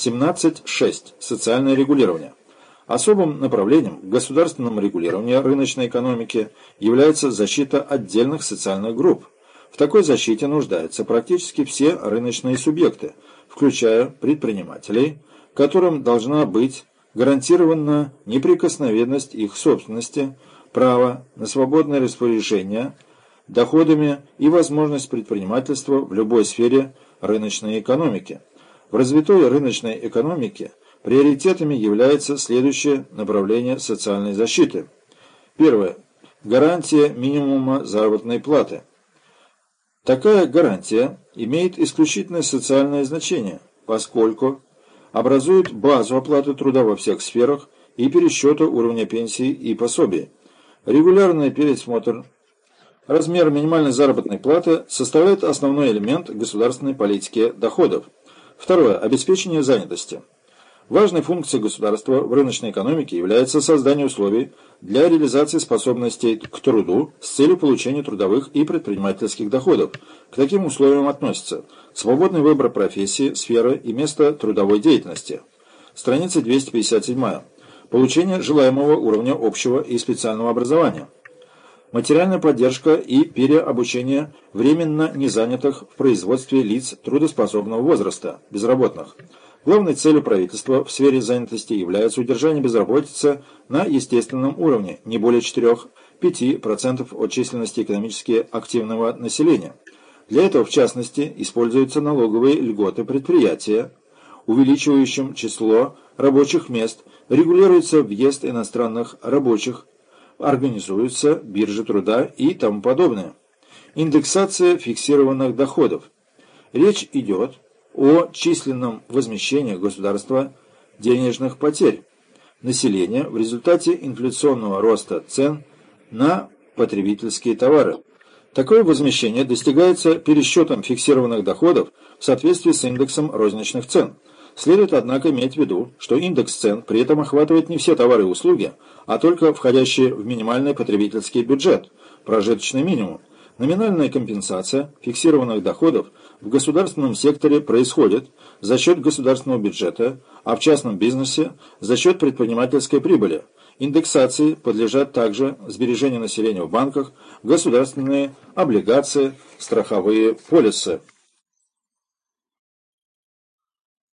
17.6. Социальное регулирование. Особым направлением государственного регулирования рыночной экономики является защита отдельных социальных групп. В такой защите нуждаются практически все рыночные субъекты, включая предпринимателей, которым должна быть гарантирована неприкосновенность их собственности, право на свободное распоряжение доходами и возможность предпринимательства в любой сфере рыночной экономики. В развитой рыночной экономике Приоритетами является следующее направление социальной защиты. Первое. Гарантия минимума заработной платы. Такая гарантия имеет исключительное социальное значение, поскольку образует базу оплаты труда во всех сферах и пересчета уровня пенсии и пособий. Регулярный пересмотр размера минимальной заработной платы составляет основной элемент государственной политики доходов. Второе. Обеспечение занятости. Важной функцией государства в рыночной экономике является создание условий для реализации способностей к труду с целью получения трудовых и предпринимательских доходов. К таким условиям относятся свободный выбор профессии, сферы и места трудовой деятельности. Страница 257. Получение желаемого уровня общего и специального образования. Материальная поддержка и переобучение временно незанятых в производстве лиц трудоспособного возраста, безработных. Главной целью правительства в сфере занятости является удержание безработицы на естественном уровне, не более 4-5% от численности экономически активного населения. Для этого, в частности, используются налоговые льготы предприятия, увеличивающим число рабочих мест, регулируется въезд иностранных рабочих, организуются биржи труда и тому подобное. Индексация фиксированных доходов. Речь идет о численном возмещении государства денежных потерь населения в результате инфляционного роста цен на потребительские товары. Такое возмещение достигается пересчетом фиксированных доходов в соответствии с индексом розничных цен. Следует, однако, иметь в виду, что индекс цен при этом охватывает не все товары и услуги, а только входящие в минимальный потребительский бюджет, прожиточный минимум. Номинальная компенсация фиксированных доходов в государственном секторе происходит за счет государственного бюджета, а в частном бизнесе за счет предпринимательской прибыли. Индексации подлежат также сбережения населения в банках, государственные облигации, страховые полисы.